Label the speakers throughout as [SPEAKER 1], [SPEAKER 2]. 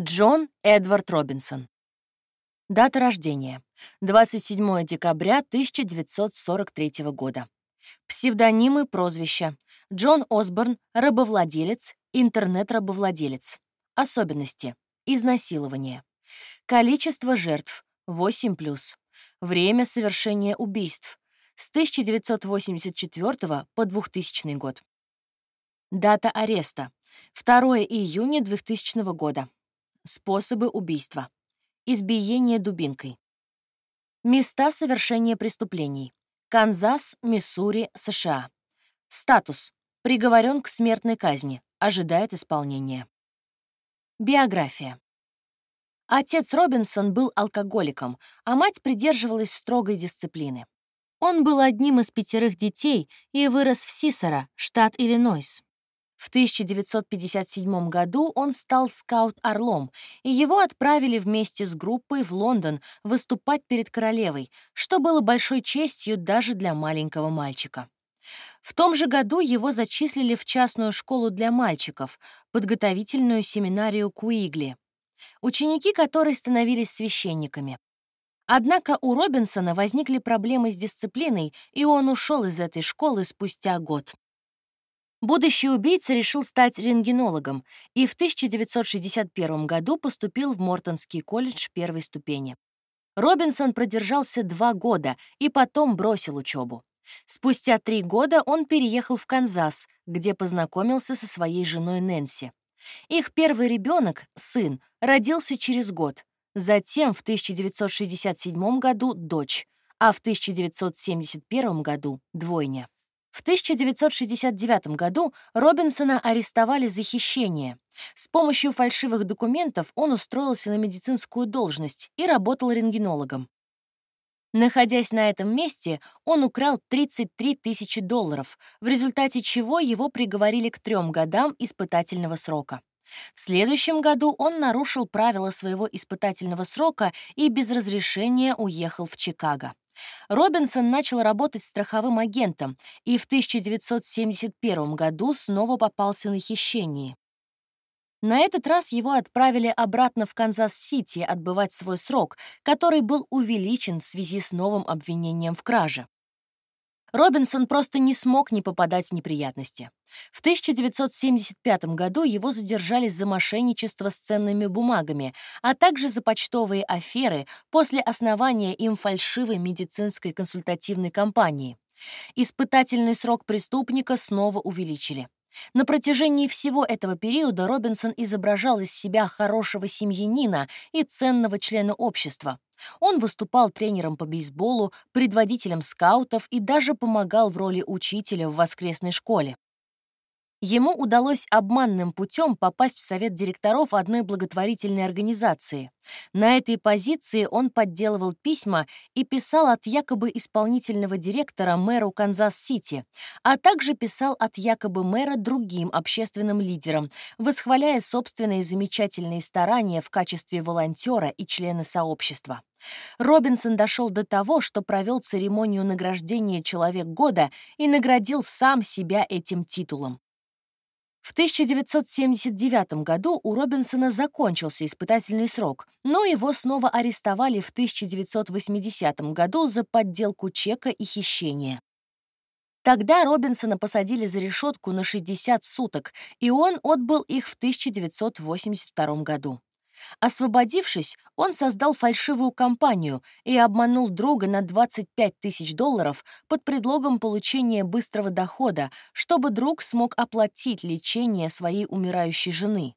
[SPEAKER 1] Джон Эдвард Робинсон. Дата рождения. 27 декабря 1943 года. Псевдонимы, прозвища. Джон Осборн, рабовладелец, интернет-рабовладелец. Особенности. Изнасилование. Количество жертв. 8+. Время совершения убийств. С 1984 по 2000 год. Дата ареста. 2 июня 2000 года. Способы убийства. Избиение дубинкой. Места совершения преступлений. Канзас, Миссури, США. Статус. Приговорен к смертной казни. Ожидает исполнения. Биография. Отец Робинсон был алкоголиком, а мать придерживалась строгой дисциплины. Он был одним из пятерых детей и вырос в Сисара, штат Иллинойс. В 1957 году он стал скаут-орлом, и его отправили вместе с группой в Лондон выступать перед королевой, что было большой честью даже для маленького мальчика. В том же году его зачислили в частную школу для мальчиков, подготовительную семинарию Куигли, ученики которой становились священниками. Однако у Робинсона возникли проблемы с дисциплиной, и он ушел из этой школы спустя год. Будущий убийца решил стать рентгенологом и в 1961 году поступил в Мортонский колледж первой ступени. Робинсон продержался два года и потом бросил учебу. Спустя три года он переехал в Канзас, где познакомился со своей женой Нэнси. Их первый ребенок, сын, родился через год. Затем в 1967 году дочь, а в 1971 году двойня. В 1969 году Робинсона арестовали за хищение. С помощью фальшивых документов он устроился на медицинскую должность и работал рентгенологом. Находясь на этом месте, он украл 33 тысячи долларов, в результате чего его приговорили к трем годам испытательного срока. В следующем году он нарушил правила своего испытательного срока и без разрешения уехал в Чикаго. Робинсон начал работать страховым агентом и в 1971 году снова попался на хищение. На этот раз его отправили обратно в Канзас-Сити отбывать свой срок, который был увеличен в связи с новым обвинением в краже. Робинсон просто не смог не попадать в неприятности. В 1975 году его задержали за мошенничество с ценными бумагами, а также за почтовые аферы после основания им фальшивой медицинской консультативной компании. Испытательный срок преступника снова увеличили. На протяжении всего этого периода Робинсон изображал из себя хорошего семьянина и ценного члена общества. Он выступал тренером по бейсболу, предводителем скаутов и даже помогал в роли учителя в воскресной школе. Ему удалось обманным путем попасть в совет директоров одной благотворительной организации. На этой позиции он подделывал письма и писал от якобы исполнительного директора мэру Канзас-Сити, а также писал от якобы мэра другим общественным лидерам, восхваляя собственные замечательные старания в качестве волонтера и члена сообщества. Робинсон дошел до того, что провел церемонию награждения «Человек года» и наградил сам себя этим титулом. В 1979 году у Робинсона закончился испытательный срок, но его снова арестовали в 1980 году за подделку чека и хищение. Тогда Робинсона посадили за решетку на 60 суток, и он отбыл их в 1982 году. Освободившись, он создал фальшивую компанию и обманул друга на 25 тысяч долларов под предлогом получения быстрого дохода, чтобы друг смог оплатить лечение своей умирающей жены.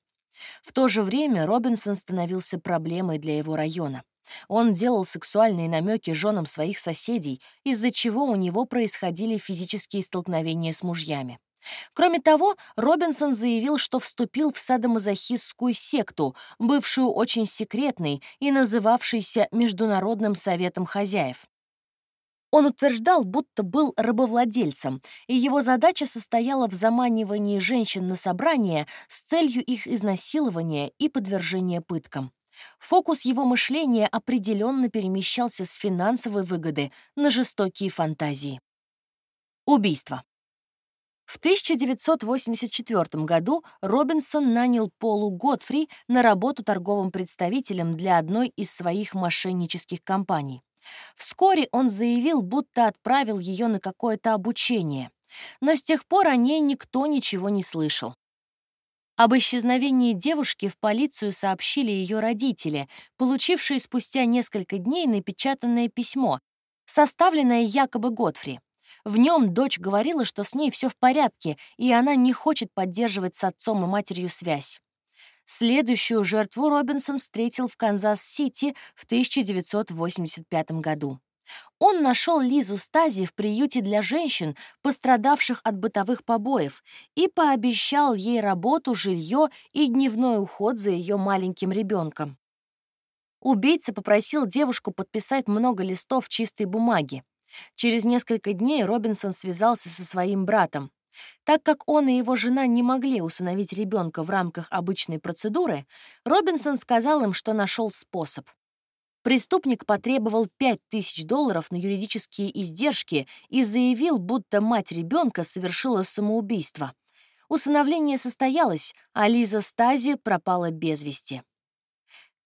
[SPEAKER 1] В то же время Робинсон становился проблемой для его района. Он делал сексуальные намеки женам своих соседей, из-за чего у него происходили физические столкновения с мужьями. Кроме того, Робинсон заявил, что вступил в садомазохистскую секту, бывшую очень секретной и называвшейся Международным советом хозяев. Он утверждал, будто был рабовладельцем, и его задача состояла в заманивании женщин на собрания с целью их изнасилования и подвержения пыткам. Фокус его мышления определенно перемещался с финансовой выгоды на жестокие фантазии. Убийство. В 1984 году Робинсон нанял Полу Готфри на работу торговым представителем для одной из своих мошеннических компаний. Вскоре он заявил, будто отправил ее на какое-то обучение, но с тех пор о ней никто ничего не слышал. Об исчезновении девушки в полицию сообщили ее родители, получившие спустя несколько дней напечатанное письмо, составленное якобы Готфри. В нем дочь говорила, что с ней все в порядке, и она не хочет поддерживать с отцом и матерью связь. Следующую жертву Робинсон встретил в Канзас-Сити в 1985 году. Он нашел Лизу Стази в приюте для женщин, пострадавших от бытовых побоев, и пообещал ей работу, жилье и дневной уход за ее маленьким ребенком. Убийца попросил девушку подписать много листов чистой бумаги. Через несколько дней Робинсон связался со своим братом. Так как он и его жена не могли усыновить ребенка в рамках обычной процедуры, Робинсон сказал им, что нашел способ. Преступник потребовал 5000 долларов на юридические издержки и заявил, будто мать ребенка совершила самоубийство. Усыновление состоялось, а Лиза Стази пропала без вести.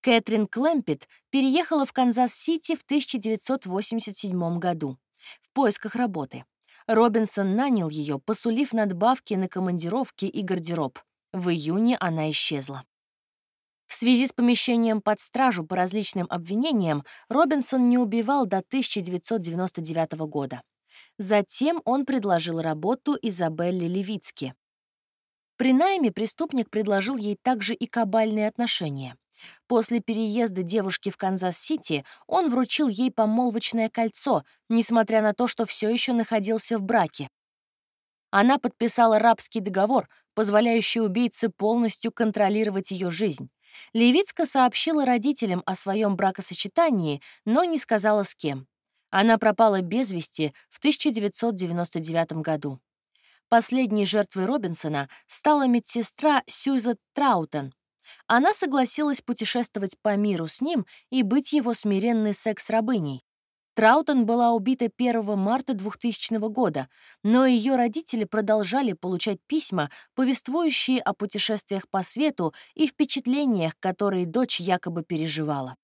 [SPEAKER 1] Кэтрин Клэмпет переехала в Канзас-Сити в 1987 году в поисках работы. Робинсон нанял ее, посулив надбавки на командировки и гардероб. В июне она исчезла. В связи с помещением под стражу по различным обвинениям Робинсон не убивал до 1999 года. Затем он предложил работу Изабелле Левицки. При найме преступник предложил ей также и кабальные отношения. После переезда девушки в Канзас-Сити он вручил ей помолвочное кольцо, несмотря на то, что все еще находился в браке. Она подписала рабский договор, позволяющий убийце полностью контролировать ее жизнь. Левицка сообщила родителям о своем бракосочетании, но не сказала с кем. Она пропала без вести в 1999 году. Последней жертвой Робинсона стала медсестра Сьюзет Траутен, она согласилась путешествовать по миру с ним и быть его смиренной секс-рабыней. Траутон была убита 1 марта 2000 года, но ее родители продолжали получать письма, повествующие о путешествиях по свету и впечатлениях, которые дочь якобы переживала.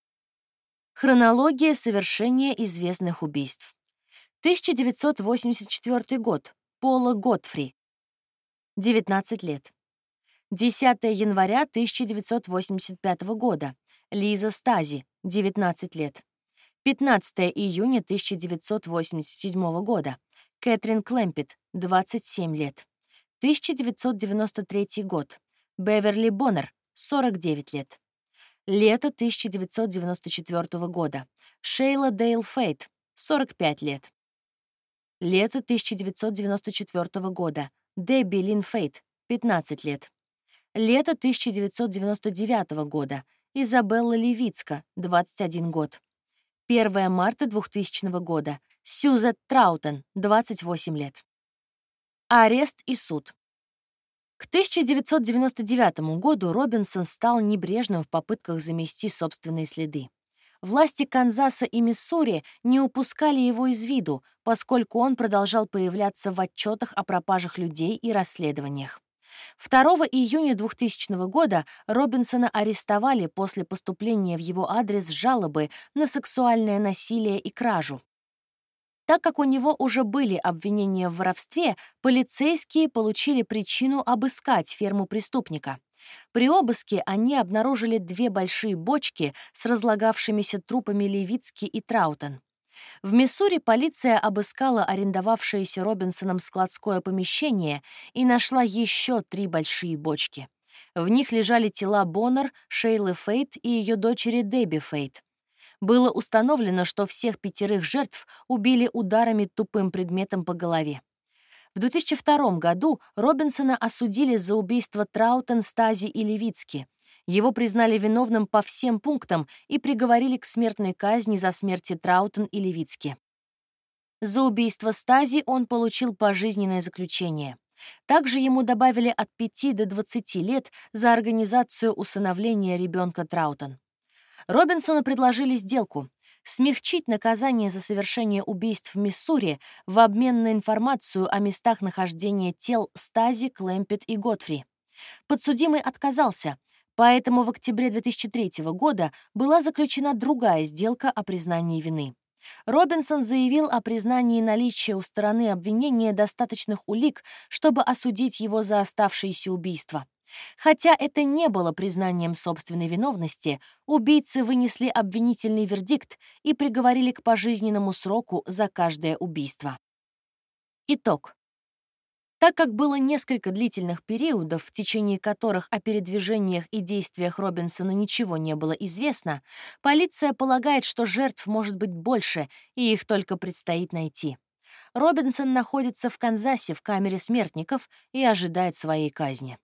[SPEAKER 1] Хронология совершения известных убийств. 1984 год. Пола Готфри. 19 лет. 10 января 1985 года. Лиза Стази, 19 лет. 15 июня 1987 года. Кэтрин Клэмпет, 27 лет. 1993 год. Беверли Боннер, 49 лет. Лето 1994 года. Шейла Дейл Фейт, 45 лет. Лето 1994 года. Дебби Лин Фейт, 15 лет. Лето 1999 года. Изабелла Левицка, 21 год. 1 марта 2000 года. Сьюзет Траутен, 28 лет. Арест и суд. К 1999 году Робинсон стал небрежным в попытках замести собственные следы. Власти Канзаса и Миссури не упускали его из виду, поскольку он продолжал появляться в отчетах о пропажах людей и расследованиях. 2 июня 2000 года Робинсона арестовали после поступления в его адрес жалобы на сексуальное насилие и кражу. Так как у него уже были обвинения в воровстве, полицейские получили причину обыскать ферму преступника. При обыске они обнаружили две большие бочки с разлагавшимися трупами Левицки и Траутен. В Миссури полиция обыскала арендовавшееся Робинсоном складское помещение и нашла еще три большие бочки. В них лежали тела Боннер, Шейлы Фейт и ее дочери Дебби Фейт. Было установлено, что всех пятерых жертв убили ударами тупым предметом по голове. В 2002 году Робинсона осудили за убийство Траутен, Стази и Левицки, его признали виновным по всем пунктам и приговорили к смертной казни за смерти Траутен и Левицки. За убийство Стази он получил пожизненное заключение. Также ему добавили от 5 до 20 лет за организацию усыновления ребенка Траутен. Робинсону предложили сделку. смягчить наказание за совершение убийств в Миссури в обмен на информацию о местах нахождения тел Стази, Клэмпет и Готфри. Подсудимый отказался, поэтому в октябре 2003 года была заключена другая сделка о признании вины. Робинсон заявил о признании наличия у стороны обвинения достаточных улик, чтобы осудить его за оставшиеся убийства. Хотя это не было признанием собственной виновности, убийцы вынесли обвинительный вердикт и приговорили к пожизненному сроку за каждое убийство. Итог. Так как было несколько длительных периодов, в течение которых о передвижениях и действиях Робинсона ничего не было известно, полиция полагает, что жертв может быть больше, и их только предстоит найти. Робинсон находится в Канзасе в камере смертников и ожидает своей казни.